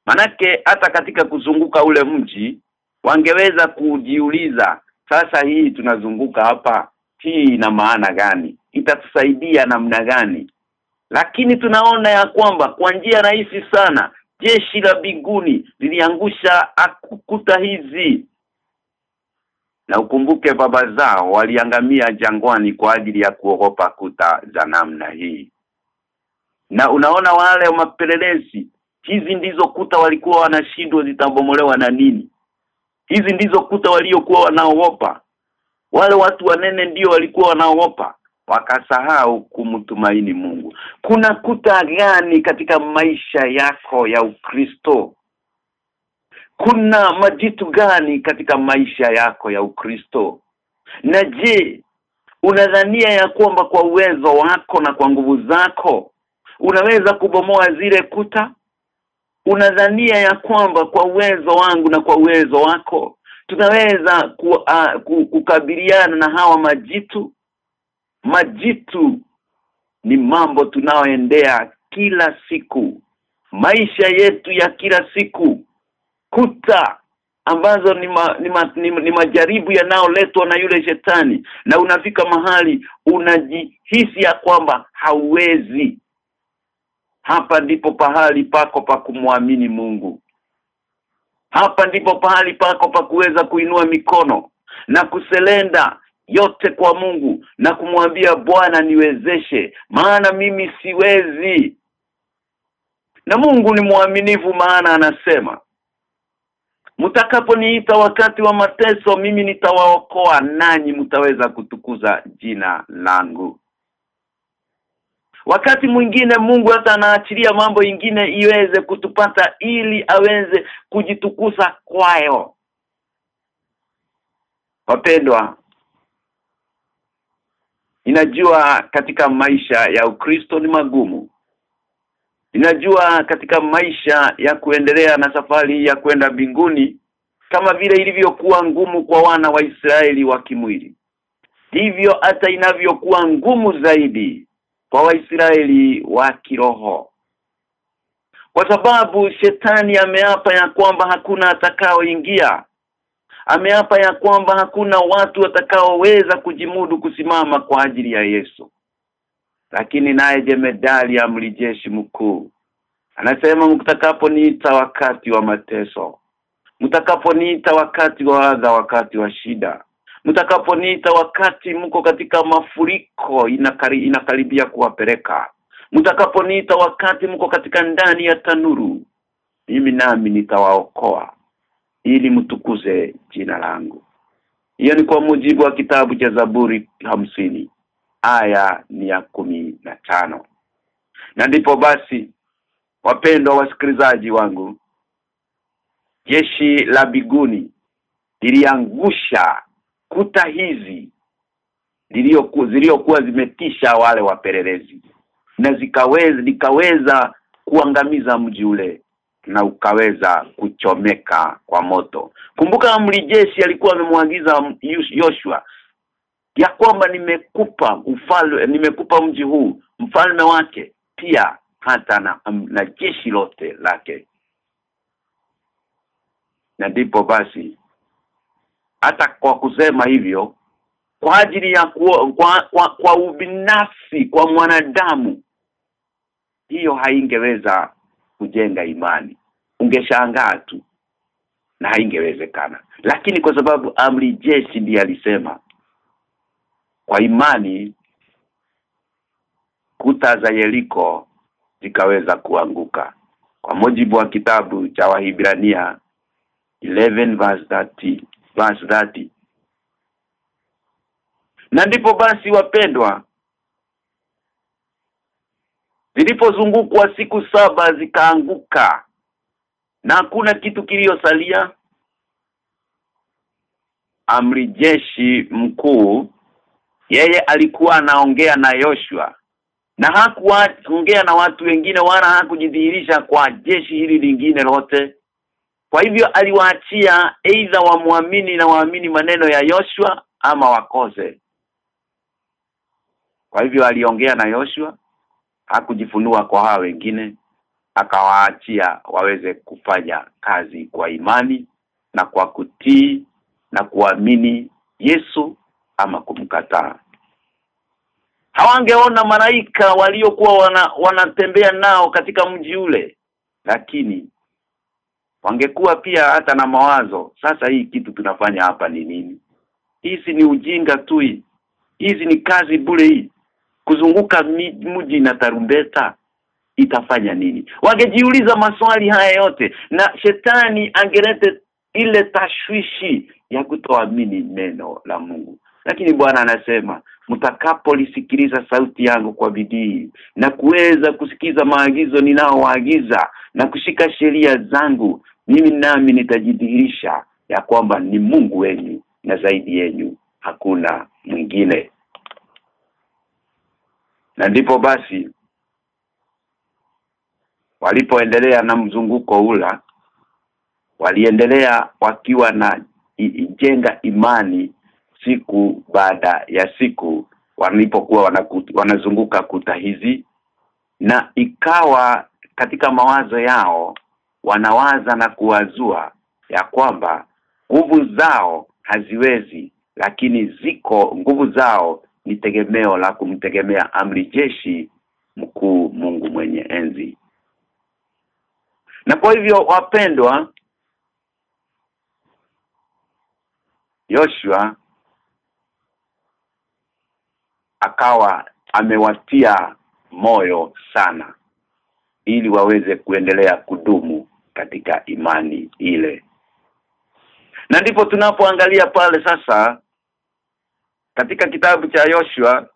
Manake hata katika kuzunguka ule mji wangeweza kujiuliza sasa hii tunazunguka hapa hii ina maana gani itatusaidia namna gani? Lakini tunaona ya kwamba kwa njia rahisi sana jeshi la biguni liliangusha akukuta hizi. Na ukumbuke baba zao waliangamia jangwani kwa ajili ya kuogopa kuta za namna hii. Na unaona wale mapelelezi hizi ndizo kuta walikuwa wanashindwa zitabomolewa na nini? Hizi ndizo kuta waliokuwa wanaogopa. Wale watu wanene ndio walikuwa wanaogopa wakasahau kumtumaini Mungu. Kuna kuta gani katika maisha yako ya Ukristo? Kuna majitu gani katika maisha yako ya Ukristo? Na je unadhania ya kwamba kwa uwezo wako na kwa nguvu zako unaweza kubomoa zile kuta? Unadhania ya kwamba kwa uwezo wangu na kwa uwezo wako tunaweza ku, uh, kukabiliana na hawa majitu majitu ni mambo tunaoendea kila siku. Maisha yetu ya kila siku. Kuta ambazo ni, ma, ni, ma, ni, ni majaribu yanayoletwa na yule shetani. Na unafika mahali unajihisi ya kwamba hauwezi. Hapa ndipo pahali pako pa kumwamini Mungu. Hapa ndipo pahali pako pa kuweza kuinua mikono na kuselenda yote kwa Mungu na kumwambia Bwana niwezeshe maana mimi siwezi. Na Mungu ni mwaminifu maana anasema Mtakaponiita wakati wa mateso mimi nitawaokoa nanyi mtaweza kutukuza jina langu. Wakati mwingine Mungu hata anaachilia mambo ingine iweze kutupata ili aweze kujitukuza kwayo. Wapendwa Inajua katika maisha ya Ukristo ni magumu Ninajua katika maisha ya kuendelea na safari ya kwenda mbinguni kama vile ilivyokuwa ngumu kwa wana wa Israeli wa kimwili. hivyo hata inavyokuwa ngumu zaidi kwa Waisraeli wa kiroho. Kwa sababu shetani ameapa ya kwamba hakuna atakaoingia. Ameapa ya kwamba hakuna watu watakaoweza kujimudu kusimama kwa ajili ya Yesu. Lakini naye jemedali ya mlijeshi mkuu anasema mtakaponiita wakati wa mateso mtakaponiita wakati wa adha wakati wa shida mtakaponiita wakati mko katika mafuriko inakari, inakaribia kuwapeleka mtakaponiita wakati mko katika ndani ya tanuru mimi nami nitawaokoa ili mtukuze jina langu. Hiyo ni kwa mujibu wa kitabu cha Zaburi hamsini aya ni ya kumi na tano. Na ndipo basi wapendwa wasikilizaji wangu jeshi la biguni liliangusha kuta hizi ziliokuwa zimetisha wale wapelelezi na zikaweza likaweza kuangamiza mji ule na ukaweza kuchomeka kwa moto. Kumbuka amri jeshi alikuwa amemwagiza Yoshua ya kwamba nimekupa ufalme nimekupa mji huu mfalme wake pia hata na, na jeshi lote lake. Na ndipo basi hata kwa kusema hivyo kwa ajili ya kwa, kwa, kwa, kwa ubinafsi kwa mwanadamu hiyo haingeweza kujenga imani. Ungeshangaa tu. Na haingewezekana. Lakini kwa sababu amri jeshi ndiye alisema kwa imani kuta za Yeriko zikaweza kuanguka. Kwa mujibu wa kitabu cha Wahibrania 11 verse 30 verse 30 na ndipo basi wapendwa zilipozungukwa siku saba zikaanguka. Na hakuna kitu kiliyosalia. Amri jeshi mkuu yeye alikuwa anaongea na Yoshua. Na hakuongea na watu wengine wala hakujidhihirisha kwa jeshi hili lingine lote. Kwa hivyo aliwaachia aidha wamwamini na waamini maneno ya Yoshua ama wakose. Kwa hivyo aliongea na Yoshua hakujifunua kwa hawa wengine akawaachia waweze kufanya kazi kwa imani na kwa kutii na kuamini Yesu ama kumkataa. Hawangeona malaika waliokuwa wana, wanatembea nao katika mji ule lakini wangekuwa pia hata na mawazo sasa hii kitu tunafanya hapa ni nini? Hizi ni ujinga tu hizi ni kazi bure hii kuzunguka mji na tarumbeta itafanya nini? Wangejiuliza maswali haya yote na shetani angerete ile tashwishi ya kutoamini neno la Mungu. Lakini Bwana anasema mtakapolisikiliza sauti yangu kwa bidii na kuweza kusikiza maagizo ninaowaagiza na kushika sheria zangu mimi nami nitajidhihirisha ya kwamba ni Mungu wenyu na zaidi yenu hakuna mwingine na ndipo basi walipoendelea na mzunguko ula waliendelea wakiwa na jenga imani siku baada ya siku walipokuwa wanazunguka kuta hizi. Na ikawa katika mawazo yao wanawaza na kuwazua ya kwamba nguvu zao haziwezi lakini ziko nguvu zao ni tegemeo la kumtegemea amri jeshi mkuu Mungu mwenye enzi. Na kwa hivyo wapendwa Yoshua akawa amewatia moyo sana ili waweze kuendelea kudumu katika imani ile. Na ndipo tunapoangalia pale sasa katika kitabu cha Yoshua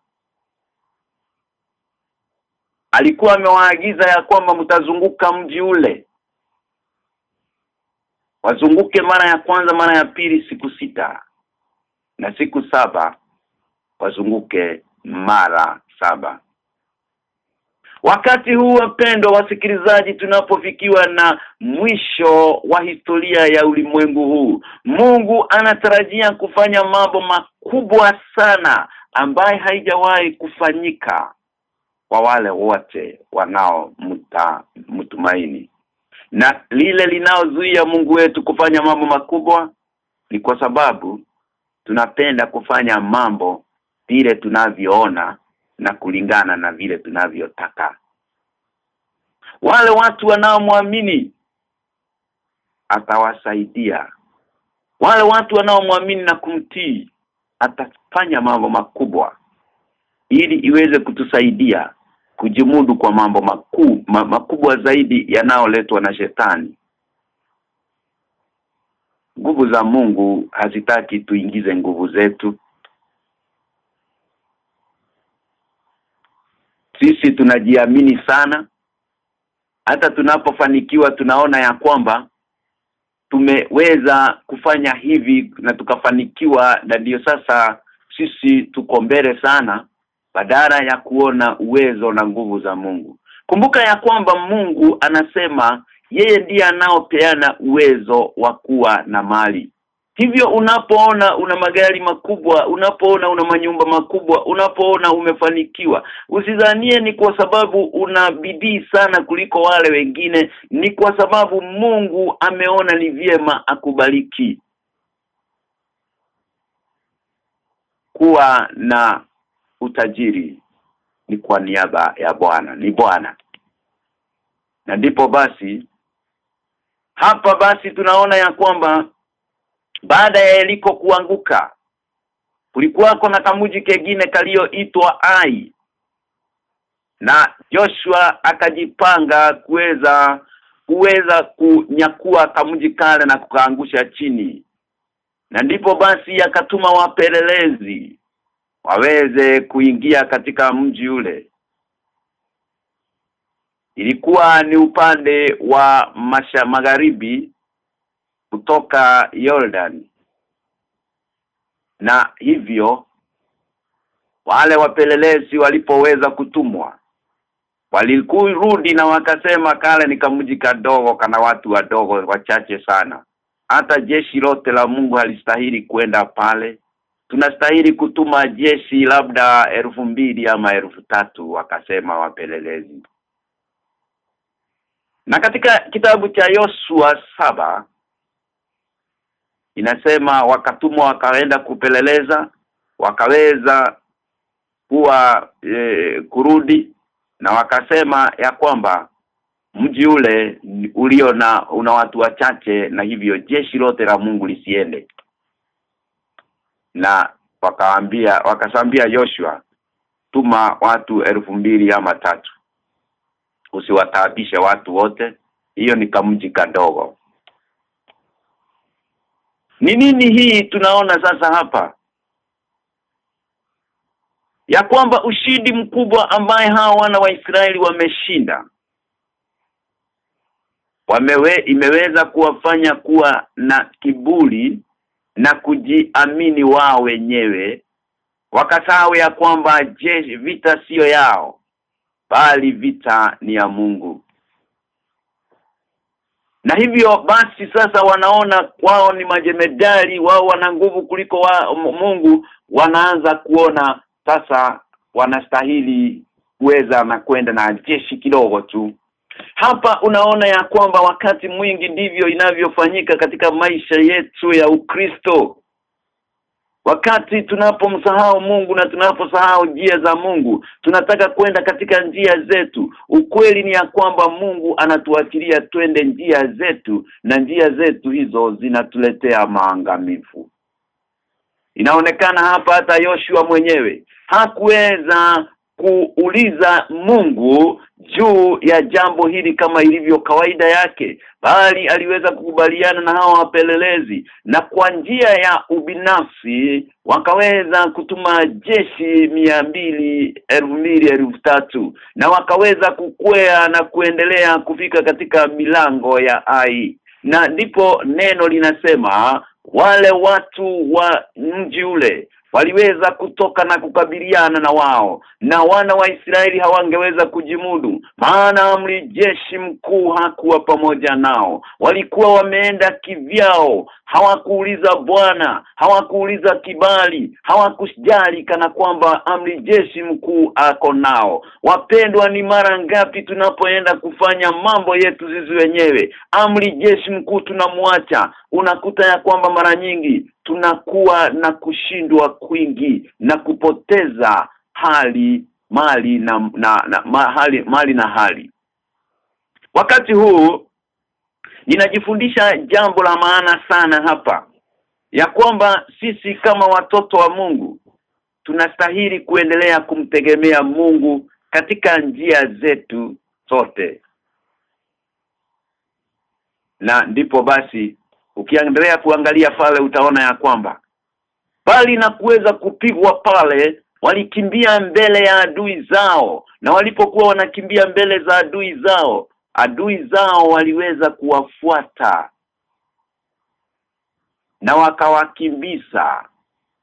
alikuwa amewaagiza ya kwamba mtazunguka mji ule. Wazunguke mara ya kwanza mara ya pili siku sita na siku saba. Wazunguke mara saba Wakati huu wapendwa wasikilizaji tunapofikiwa na mwisho wa historia ya ulimwengu huu Mungu anatarajia kufanya mambo makubwa sana ambaye haijawahi kufanyika kwa wale wote wanao mtumaini na lile linaozuia Mungu wetu kufanya mambo makubwa ni kwa sababu tunapenda kufanya mambo vile tunavyoona na kulingana na vile tunavyotaka. Wale watu wanaomwamini atawasaidia. Wale watu wanaomwamini na kumtii atafanya mambo makubwa ili iweze kutusaidia kujimudu kwa mambo makuu ma, makubwa zaidi yanayoletwa na shetani. Nguvu za Mungu hazitaki tuingize nguvu zetu sisi tunajiamini sana. Hata tunapofanikiwa tunaona ya kwamba tumeweza kufanya hivi na tukafanikiwa na ndio sasa sisi tuko mbele sana badala ya kuona uwezo na nguvu za Mungu. Kumbuka ya kwamba Mungu anasema yeye ndiye anaopeana uwezo wa kuwa na mali Hivyo unapoona una magari makubwa, unapoona una manyumba makubwa, unapoona umefanikiwa, usidhanie ni kwa sababu una bidii sana kuliko wale wengine, ni kwa sababu Mungu ameona ni vyema akubariki. Kuwa na utajiri ni kwa niaba ya Bwana, ni Bwana. Na ndipo basi hapa basi tunaona ya kwamba baada ya Yeriko kuanguka kulikuwako na kamuji kengine kalioitwa Ai. Na Joshua akajipanga kuweza kuweza kunyakua kamuji kale na kukaangusha chini. Na ndipo basi akatuma wapelelezi waweze kuingia katika mji ule. Ilikuwa ni upande wa masha magharibi kutoka Jordan. Na hivyo wale wapelelezi walipoweza kutumwa walikurudi na wakasema kale ni kamuji kadogo kana watu wadogo wachache sana. Hata jeshi lote la Mungu halistahili kwenda pale. Tunastahili kutuma jeshi labda elfu mbili ama elfu tatu wakasema wapelelezi. Na katika kitabu cha yosua saba inasema wakatumwa wakaenda kupeleleza wakaweza kuwa e, kurudi na wakasema ya kwamba mji ule ulio na una watu wachache na hivyo jeshi lote la Mungu lisiende. Na wakaambia wakasambia Joshua tuma watu elfu mbili ama tatu. Usiwataabishe watu wote. Hiyo ni kamji kadogo ni nini hii tunaona sasa hapa? Ya kwamba ushindi mkubwa ambaye hawa wana wa Israeli wameshinda wamewe imeweza kuwafanya kuwa na kiburi na kujiamini wao wenyewe wakasahau ya kwamba jeshi vita siyo yao bali vita ni ya Mungu na hivyo basi sasa wanaona wao ni majemedari wao wana nguvu kuliko wa, Mungu wanaanza kuona sasa wanastahili kuweza na kwenda na jeshi kidogo tu. Hapa unaona ya kwamba wakati mwingi ndivyo inavyofanyika katika maisha yetu ya Ukristo Wakati tunapomsahau Mungu na tunaposahau njia za Mungu, tunataka kwenda katika njia zetu. Ukweli ni ya kwamba Mungu anatuachilia twende njia zetu na njia zetu hizo zinatuletea maangamivu. inaonekana hapa hata Yoshua mwenyewe hakuweza kuuliza Mungu juu ya jambo hili kama ilivyo kawaida yake bali aliweza kukubaliana na hao wapelelezi na kwa njia ya ubinafsi wakaweza kutuma jeshi mia mbili elfu mbili elfu tatu na wakaweza kukwea na kuendelea kufika katika milango ya ai. Na ndipo neno linasema wale watu wa mji ule waliweza kutoka na kukabiliana na wao na wana wa Israeli hawangeweza kujimudu maana amri jeshi mkuu hakuwa pamoja nao. Walikuwa wameenda kivyao hawakuuliza bwana hawakuuliza kibali hawakujali kana kwamba amri jeshi mkuu ako nao. Wapendwa ni mara ngapi tunapoenda kufanya mambo yetu sisi wenyewe? Amri jeshi mkuu tunamwacha unakuta ya kwamba mara nyingi tunakuwa na kushindwa kwingi na kupoteza hali mali na, na, na ma, hali, mali na hali. Wakati huu ninajifundisha jambo la maana sana hapa ya kwamba sisi kama watoto wa Mungu tunastahili kuendelea kumtegemea Mungu katika njia zetu zote. Na ndipo basi ukiendelea kuangalia pale utaona ya kwamba bali na kuweza kupigwa pale walikimbia mbele ya adui zao. Na walipokuwa wanakimbia mbele za adui zao adui zao waliweza kuwafuata na wakawakimbisa.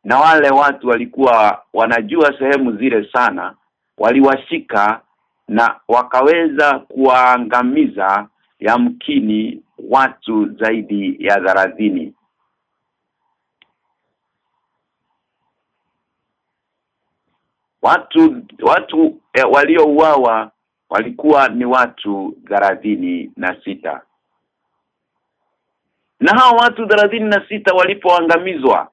Na wale watu walikuwa wanajua sehemu zile sana waliwashika na wakaweza kuwaangamiza yamkini watu zaidi ya dharadhini watu watu eh, waliouawa walikuwa ni watu dharadhini na sita. Na hao watu dharadhini na sita walipoangamizwa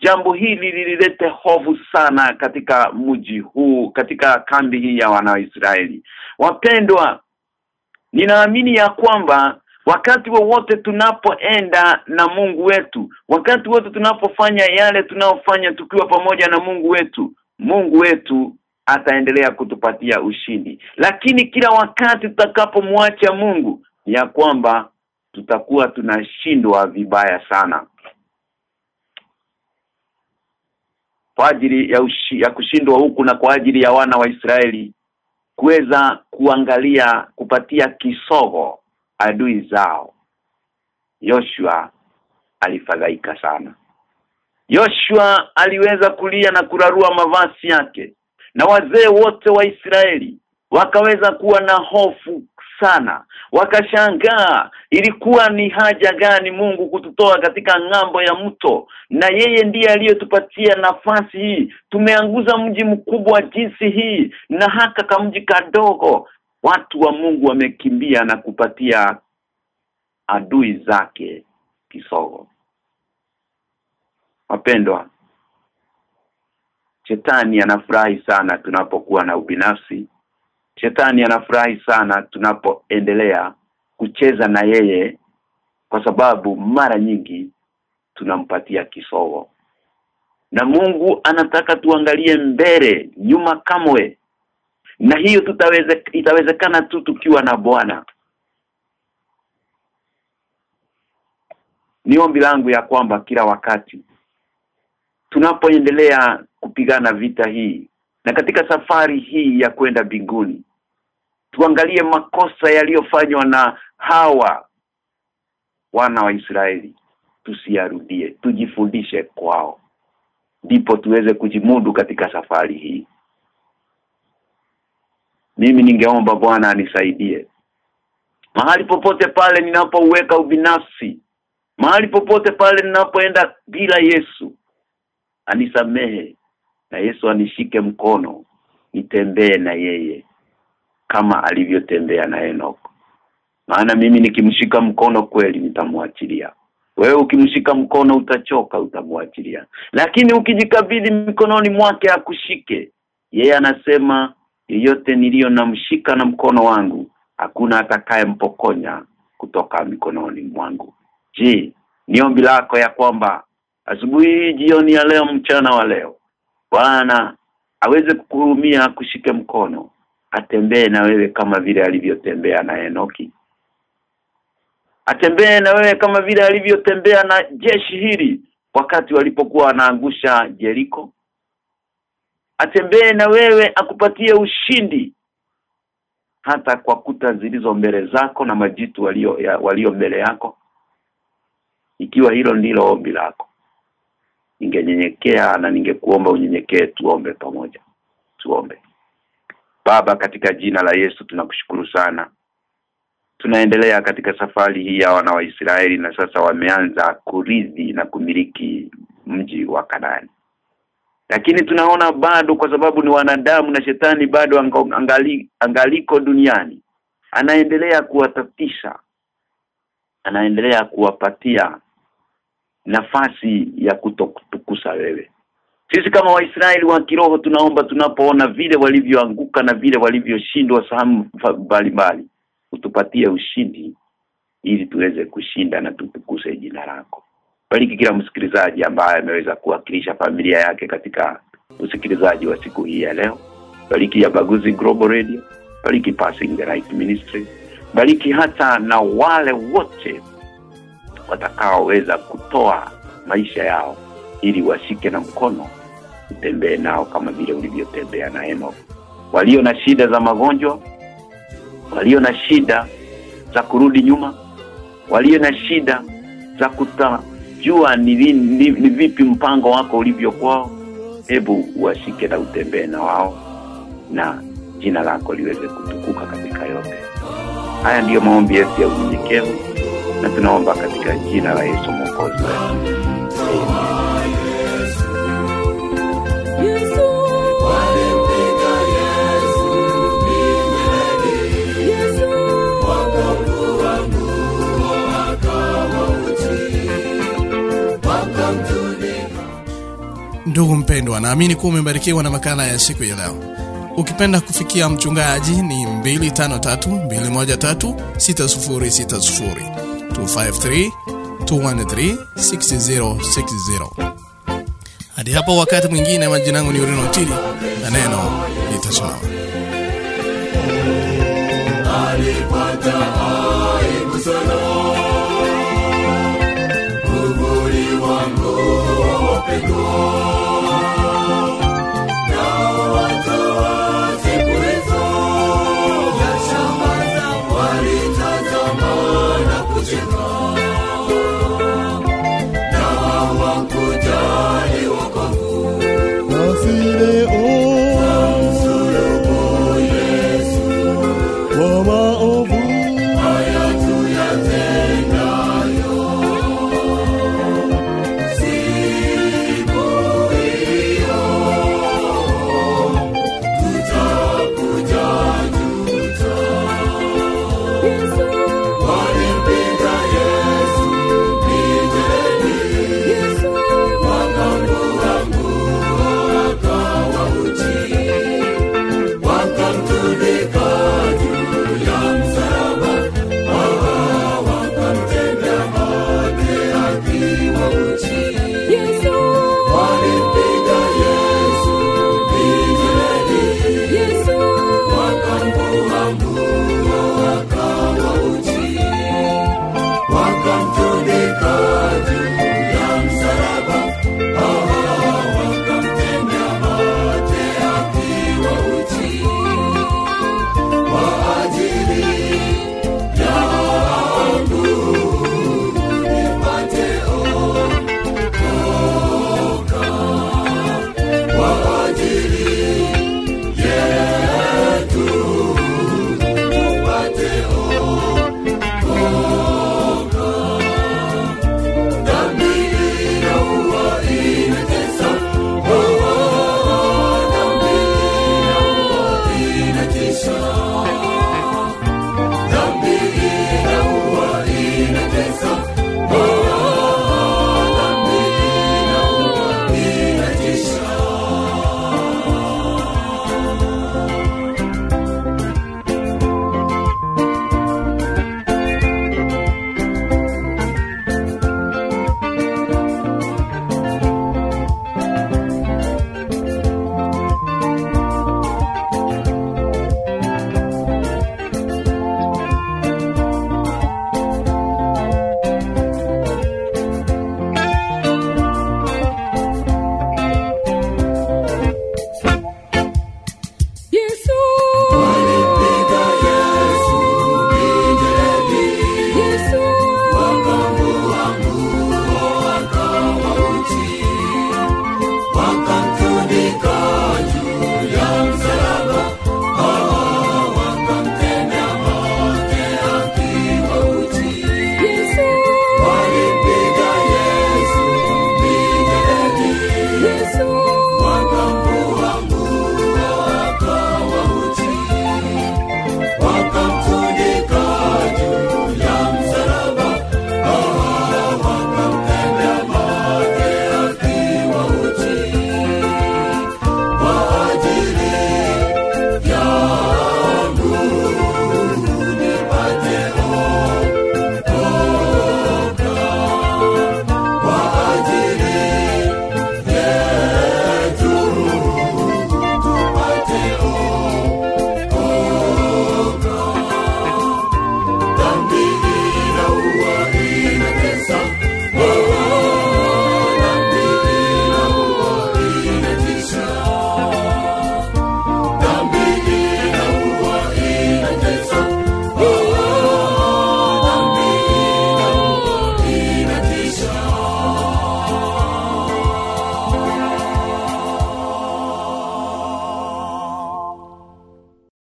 jambo hili lililete hofu sana katika mji huu katika kambi hii ya wanaisraeli. Wapendwa ninaamini ya kwamba wakati wowote tunapoenda na Mungu wetu wakati wote tunapofanya yale tunaofanya tukiwa pamoja na Mungu wetu Mungu wetu ataendelea kutupatia ushindi. Lakini kila wakati tutakapomwacha Mungu ya kwamba tutakuwa tunashindwa vibaya sana. Kwa ajili ya, ushi, ya kushindwa huku na kwa ajili ya wana wa Israeli kuweza kuangalia kupatia kisogo adui zao. Yoshua alifadhaika sana. Yoshua aliweza kulia na kurarua mavazi yake na wazee wote wa Israeli wakaweza kuwa na hofu sana. Wakashangaa ilikuwa ni haja gani Mungu kututoa katika ng'ambo ya mto? Na yeye ndiye aliyetupatia nafasi hii. Tumeanguza mji mkubwa jinsi hii na haka kamji kadogo watu wa Mungu wamekimbia na kupatia adui zake kisogo wapendwa Shetani anafurahi sana tunapokuwa na ubinafsi Shetani anafurahi sana tunapoendelea kucheza na yeye kwa sababu mara nyingi tunampatia kisogo. Na Mungu anataka tuangalie mbele, nyuma kamwe. Na hiyo tutaweze itawezekana tu tukiwa na Bwana. Ni ombi langu ya kwamba kila wakati tunapoendelea kupigana vita hii na katika safari hii ya kwenda binguni tuangalie makosa yaliyofanywa na hawa wana wa Israeli tusiyarudie tujifundishe kwao ndipo tuweze kujimudu katika safari hii mimi ningeomba Bwana anisaidie. Mahali popote pale ninapouweka ubinafsi mahali popote pale ninapoenda bila Yesu anisamehe na Yesu anishike mkono nitembee na yeye kama alivyotembea na Enoch. Maana mimi nikimshika mkono kweli nitamwachilia. Wewe ukimshika mkono utachoka utamwachilia. Lakini ukijikabidhi mikononi mwake akushike yeye anasema yeyote niliyo na mkono wangu hakuna atakaye mpokonya kutoka mikononi mwangu. Je ni ombi lako ya kwamba asubuhi jioni ya leo mchana wa leo Bwana aweze kukuhurumia akushike mkono atembee na wewe kama vile alivyotembea na Enoki? Atembee na wewe kama vile alivyotembea na jeshi hili wakati walipokuwa wanaangusha Jeriko atembee na wewe akupatie ushindi. Hata kwa kuta zilizo mbele zako na majitu walio ya, walio mbele yako. Ikiwa hilo ndilo ombi lako ningenyenyekea na ningekuomba unyenyekee tuombe pamoja. Tuombe. Baba katika jina la Yesu tunakushukuru sana. Tunaendelea katika safari hii ya wana wa Israeli na sasa wameanza kuridhi na kumiliki mji wa Kanaani lakini tunaona bado kwa sababu ni wanadamu na shetani bado angali, angaliko duniani anaendelea kuwatatisha anaendelea kuwapatia nafasi ya kutokutukusa wewe. Sisi kama waisraeli wa kiroho tunaomba tunapoona vile walivyoanguka na vile walivyoshindwa sahamu mbalimbali utupatie ushindi ili tuweze kushinda na tutukuse jina lako bariki kila msikilizaji ambaye ameweza kuwakilisha familia yake katika usikilizaji wa siku hii ya leo. Bariki ya baguzi global radio. Bariki passing the right ministry. Bariki hata na wale wote watakaoweza kutoa maisha yao ili washike na mkono utembee nao kama vile ulivyotembea na Enoch. Walio na shida za magonjwa walio na shida za kurudi nyuma walio na shida za kutajua ni, ni, ni vipi mpango wako ulivyo kwao. Hebu washike na utembee na wao na jina lako liweze kutukuka katika yote. Haya ndiyo maombi yetu ya unyenyekevu na tunaomba katika jina la Yesu mwokozi wetu Ndugu mpendwa, naamini kuwa umebarikiwa na makala ya siku ya leo. Ukipenda kufikia mchungaji ni 253 213 6060 253 213 6060. Hadi hapo wakati mwingine, majina yangu ni Urino Tili na neno litasimama. wapendwa